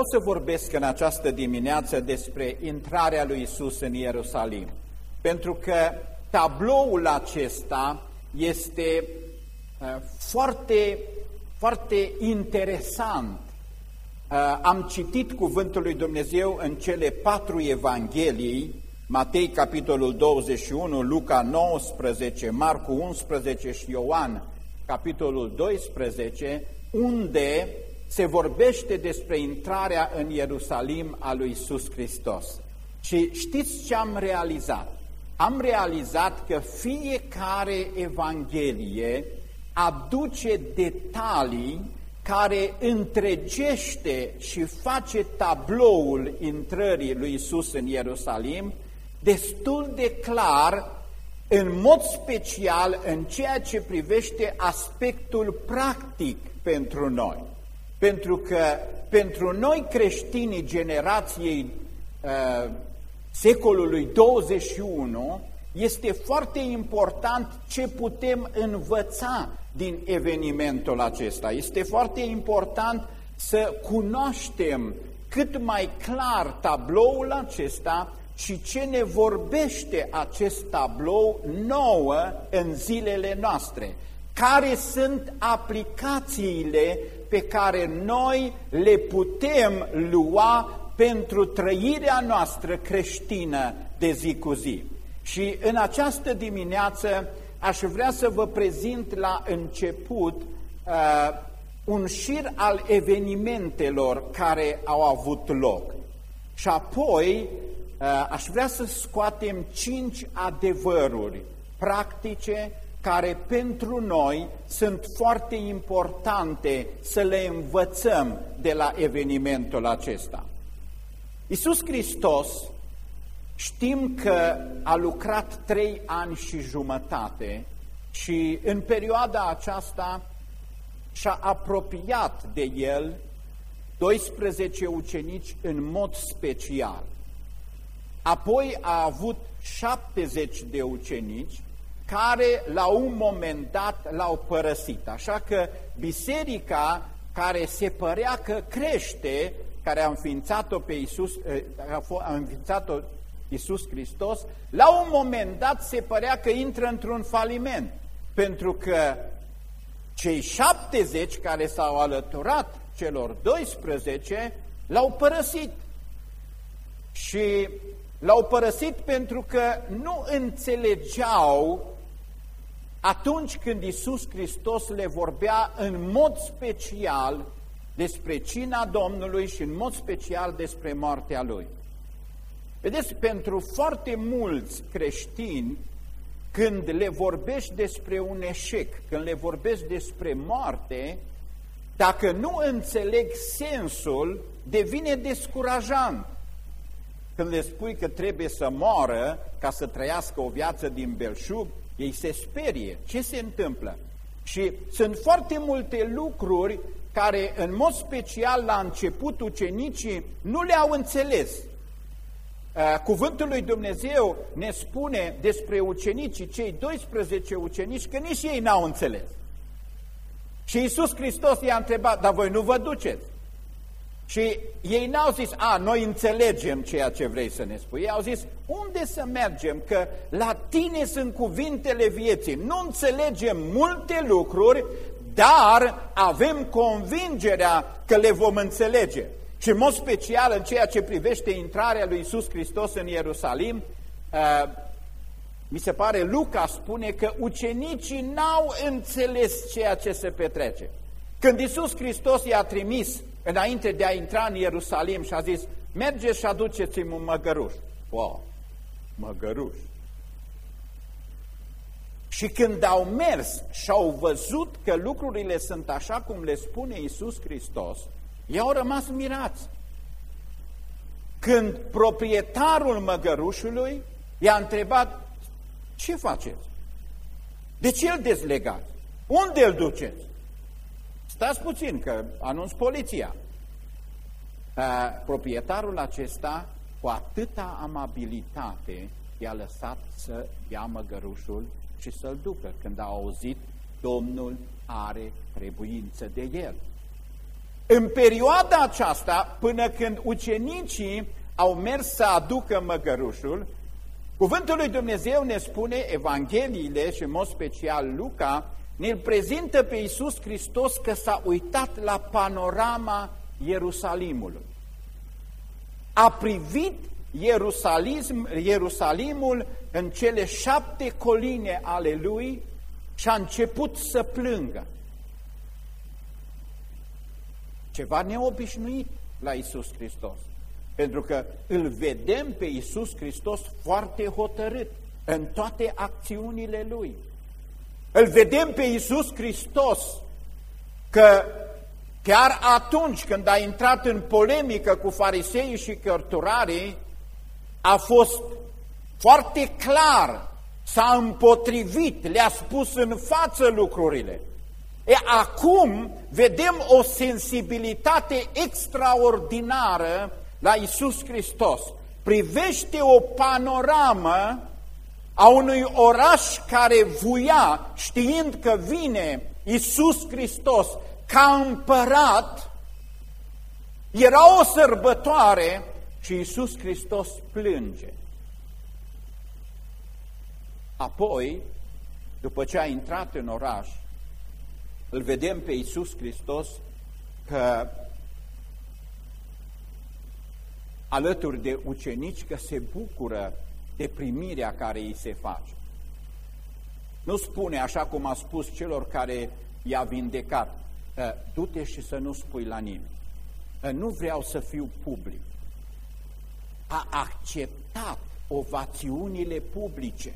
Vreau să vorbesc în această dimineață despre intrarea lui Isus în Ierusalim, pentru că tabloul acesta este uh, foarte, foarte interesant. Uh, am citit cuvântul lui Dumnezeu în cele patru evanghelii, Matei capitolul 21, Luca 19, Marcu 11 și Ioan capitolul 12, unde se vorbește despre intrarea în Ierusalim a lui Iisus Hristos. Și știți ce am realizat? Am realizat că fiecare evanghelie aduce detalii care întregește și face tabloul intrării lui Isus în Ierusalim destul de clar, în mod special în ceea ce privește aspectul practic pentru noi. Pentru că pentru noi creștinii generației uh, secolului 21 este foarte important ce putem învăța din evenimentul acesta. Este foarte important să cunoaștem cât mai clar tabloul acesta și ce ne vorbește acest tablou nouă în zilele noastre. Care sunt aplicațiile pe care noi le putem lua pentru trăirea noastră creștină de zi cu zi. Și în această dimineață aș vrea să vă prezint la început uh, un șir al evenimentelor care au avut loc. Și apoi uh, aș vrea să scoatem cinci adevăruri practice care pentru noi sunt foarte importante să le învățăm de la evenimentul acesta. Iisus Hristos știm că a lucrat trei ani și jumătate și în perioada aceasta și-a apropiat de el 12 ucenici în mod special. Apoi a avut 70 de ucenici care la un moment dat l-au părăsit. Așa că biserica care se părea că crește, care a înființat-o pe Iisus, eh, a înființat-o Iisus Hristos, la un moment dat se părea că intră într-un faliment, pentru că cei 70 care s-au alăturat celor 12 l-au părăsit. Și l-au părăsit pentru că nu înțelegeau atunci când Iisus Hristos le vorbea în mod special despre cina Domnului și în mod special despre moartea Lui. Vedeți, pentru foarte mulți creștini, când le vorbești despre un eșec, când le vorbești despre moarte, dacă nu înțeleg sensul, devine descurajant. Când le spui că trebuie să moară ca să trăiască o viață din belșug, ei se sperie. Ce se întâmplă? Și sunt foarte multe lucruri care, în mod special, la început, ucenicii nu le-au înțeles. Uh, cuvântul lui Dumnezeu ne spune despre ucenicii, cei 12 ucenici, că nici ei n-au înțeles. Și Iisus Hristos i-a întrebat, dar voi nu vă duceți? Și ei n-au zis, a, noi înțelegem ceea ce vrei să ne spui. Ei au zis, unde să mergem? Că la tine sunt cuvintele vieții. Nu înțelegem multe lucruri, dar avem convingerea că le vom înțelege. Și în mod special în ceea ce privește intrarea lui Isus Hristos în Ierusalim, uh, mi se pare Luca spune că ucenicii n-au înțeles ceea ce se petrece. Când Isus Hristos i-a trimis înainte de a intra în Ierusalim și a zis, mergeți și aduceți-mi un măgăruș. Wow, măgăruș. Și când au mers și au văzut că lucrurile sunt așa cum le spune Isus Hristos, ei au rămas mirați. Când proprietarul măgărușului i-a întrebat, ce faceți? De ce îl dezlegați? Unde îl duceți? Stați puțin, că anunț poliția. Proprietarul acesta, cu atâta amabilitate, i-a lăsat să ia măgărușul și să-l ducă, când a auzit Domnul are trebuință de el. În perioada aceasta, până când ucenicii au mers să aducă măgărușul, cuvântul lui Dumnezeu ne spune, Evangheliile și în mod special Luca, ne-l prezintă pe Iisus Hristos că s-a uitat la panorama Ierusalimului. A privit Ierusalim, Ierusalimul în cele șapte coline ale lui și a început să plângă. Ceva neobișnuit la Isus Hristos. Pentru că îl vedem pe Isus Hristos foarte hotărât în toate acțiunile Lui. Îl vedem pe Isus Hristos că chiar atunci când a intrat în polemică cu fariseii și cărturarii, a fost foarte clar, s-a împotrivit, le-a spus în față lucrurile. E, acum vedem o sensibilitate extraordinară la Isus Hristos. Privește o panoramă a unui oraș care vuia, știind că vine Isus Hristos ca împărat, era o sărbătoare și Isus Hristos plânge. Apoi, după ce a intrat în oraș, îl vedem pe Iisus Hristos că alături de ucenici că se bucură de primirea care îi se face. Nu spune, așa cum a spus celor care i-a vindecat, ă, du-te și să nu spui la nimeni. Ă, nu vreau să fiu public. A acceptat ovațiunile publice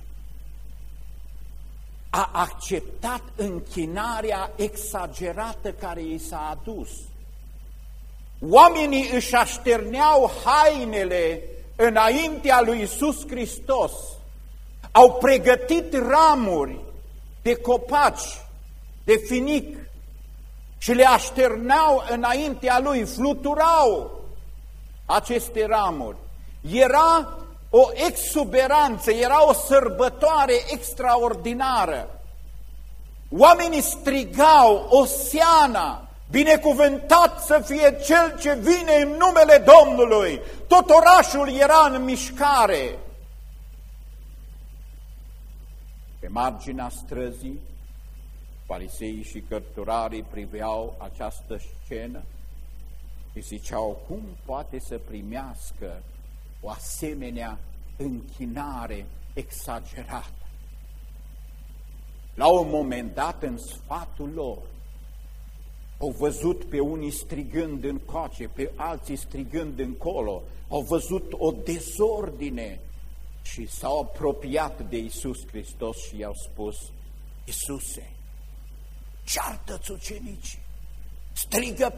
a acceptat închinarea exagerată care i s-a adus. Oamenii își așterneau hainele înaintea lui Isus Hristos, au pregătit ramuri de copaci, de finic și le așterneau înaintea lui, fluturau aceste ramuri. Era o exuberanță, era o sărbătoare extraordinară. Oamenii strigau, Osiana, binecuvântat să fie cel ce vine în numele Domnului. Tot orașul era în mișcare. Pe marginea străzii, fariseii și cărturarii priveau această scenă și ziceau, cum poate să primească o asemenea închinare exagerată. La un moment dat, în sfatul lor, au văzut pe unii strigând în coace, pe alții strigând încolo, au văzut o dezordine și s-au apropiat de Isus Hristos și i-au spus, Isuse, ceartă-ți ucenicii, strigă